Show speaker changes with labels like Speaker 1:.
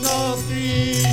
Speaker 1: nothing.